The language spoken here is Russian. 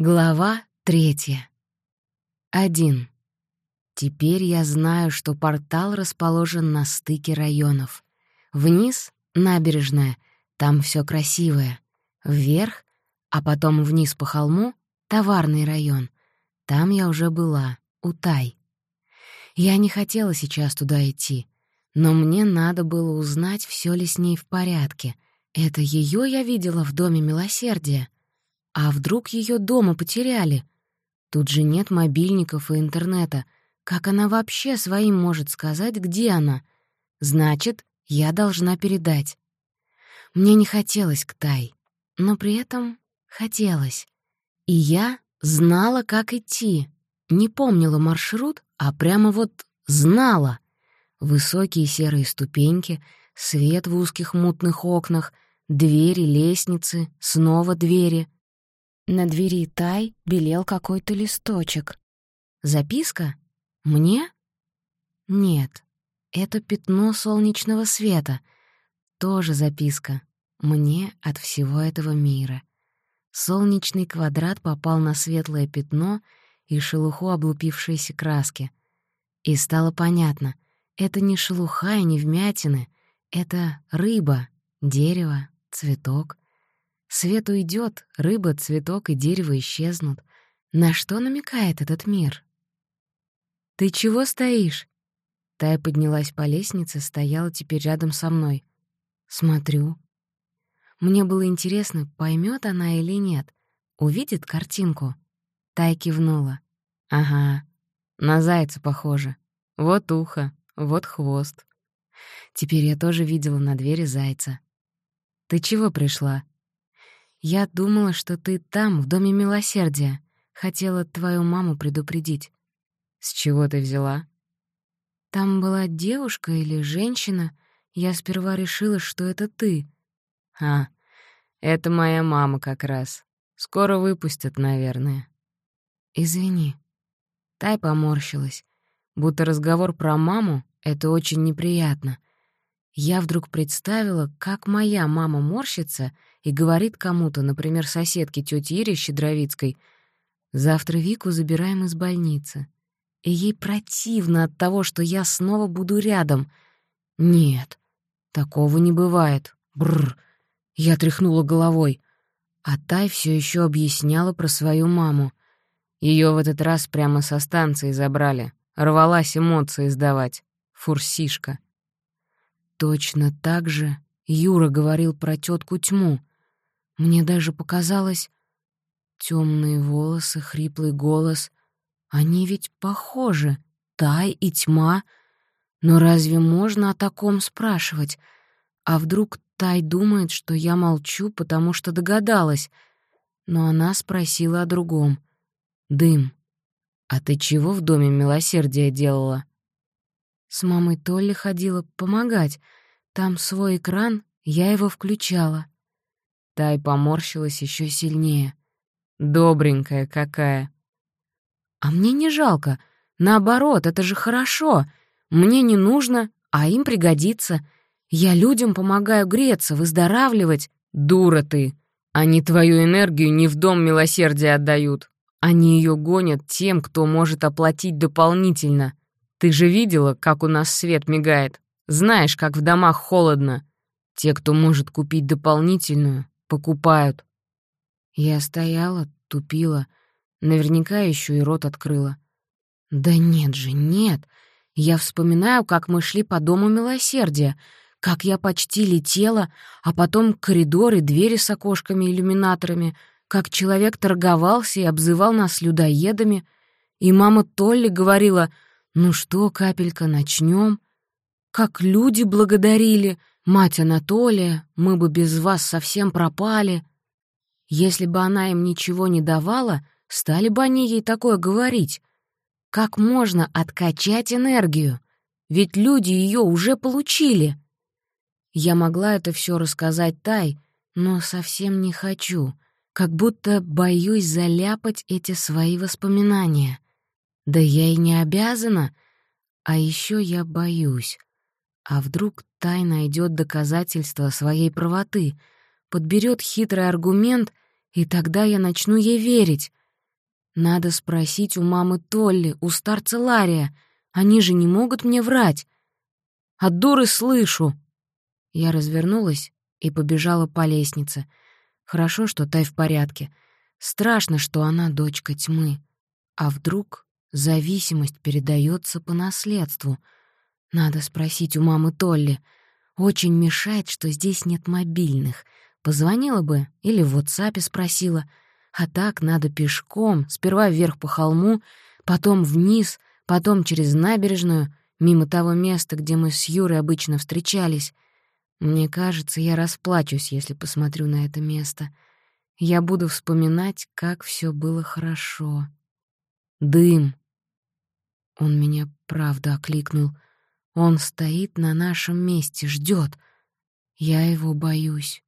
Глава третья. Один. Теперь я знаю, что портал расположен на стыке районов. Вниз — набережная, там все красивое. Вверх, а потом вниз по холму — товарный район. Там я уже была, у Тай. Я не хотела сейчас туда идти, но мне надо было узнать, все ли с ней в порядке. Это ее я видела в Доме Милосердия — а вдруг ее дома потеряли? Тут же нет мобильников и интернета. Как она вообще своим может сказать, где она? Значит, я должна передать. Мне не хотелось к Тай, но при этом хотелось. И я знала, как идти. Не помнила маршрут, а прямо вот знала. Высокие серые ступеньки, свет в узких мутных окнах, двери, лестницы, снова двери — на двери Тай белел какой-то листочек. Записка? Мне? Нет, это пятно солнечного света. Тоже записка. Мне от всего этого мира. Солнечный квадрат попал на светлое пятно и шелуху облупившейся краски. И стало понятно, это не шелуха и не вмятины, это рыба, дерево, цветок — Свет уйдет, рыба, цветок и дерево исчезнут. На что намекает этот мир? «Ты чего стоишь?» Тая поднялась по лестнице, стояла теперь рядом со мной. «Смотрю». Мне было интересно, поймет она или нет. Увидит картинку? Тая кивнула. «Ага, на зайца похоже. Вот ухо, вот хвост». Теперь я тоже видела на двери зайца. «Ты чего пришла?» «Я думала, что ты там, в Доме Милосердия. Хотела твою маму предупредить». «С чего ты взяла?» «Там была девушка или женщина. Я сперва решила, что это ты». «А, это моя мама как раз. Скоро выпустят, наверное». «Извини». Тай поморщилась. Будто разговор про маму — это очень неприятно. Я вдруг представила, как моя мама морщится и говорит кому-то, например, соседке тёте Ире Щедровицкой, «Завтра Вику забираем из больницы». И ей противно от того, что я снова буду рядом. Нет, такого не бывает. Бррр. Я тряхнула головой. А Тай все еще объясняла про свою маму. Ее в этот раз прямо со станции забрали. Рвалась эмоции сдавать. Фурсишка. Точно так же Юра говорил про тетку тьму. Мне даже показалось... Темные волосы, хриплый голос. Они ведь похожи, Тай и тьма. Но разве можно о таком спрашивать? А вдруг Тай думает, что я молчу, потому что догадалась? Но она спросила о другом. «Дым, а ты чего в Доме Милосердия делала?» С мамой Толли ходила помогать. Там свой экран, я его включала. Тай поморщилась еще сильнее. Добренькая какая. А мне не жалко. Наоборот, это же хорошо. Мне не нужно, а им пригодится. Я людям помогаю греться, выздоравливать. Дура ты. Они твою энергию не в дом милосердия отдают. Они ее гонят тем, кто может оплатить дополнительно. Ты же видела, как у нас свет мигает? Знаешь, как в домах холодно. Те, кто может купить дополнительную, покупают. Я стояла, тупила, наверняка еще и рот открыла. Да нет же, нет. Я вспоминаю, как мы шли по дому милосердия, как я почти летела, а потом коридоры, двери с окошками-иллюминаторами, как человек торговался и обзывал нас людоедами, и мама Толли говорила — ну что, капелька, начнем? Как люди благодарили, мать Анатолия, мы бы без вас совсем пропали. Если бы она им ничего не давала, стали бы они ей такое говорить. Как можно откачать энергию? Ведь люди ее уже получили. Я могла это все рассказать Тай, но совсем не хочу, как будто боюсь заляпать эти свои воспоминания. Да я и не обязана. А еще я боюсь. А вдруг Тай найдет доказательства своей правоты, подберет хитрый аргумент, и тогда я начну ей верить. Надо спросить у мамы Толли, у старца Лария. Они же не могут мне врать. От дуры слышу. Я развернулась и побежала по лестнице. Хорошо, что Тай в порядке. Страшно, что она дочка тьмы. А вдруг зависимость передается по наследству? Надо спросить у мамы Толли. Очень мешает, что здесь нет мобильных. Позвонила бы или в WhatsApp спросила. А так надо пешком, сперва вверх по холму, потом вниз, потом через набережную, мимо того места, где мы с Юрой обычно встречались. Мне кажется, я расплачусь, если посмотрю на это место. Я буду вспоминать, как все было хорошо. Дым. Он меня правда окликнул — он стоит на нашем месте, ждет. Я его боюсь.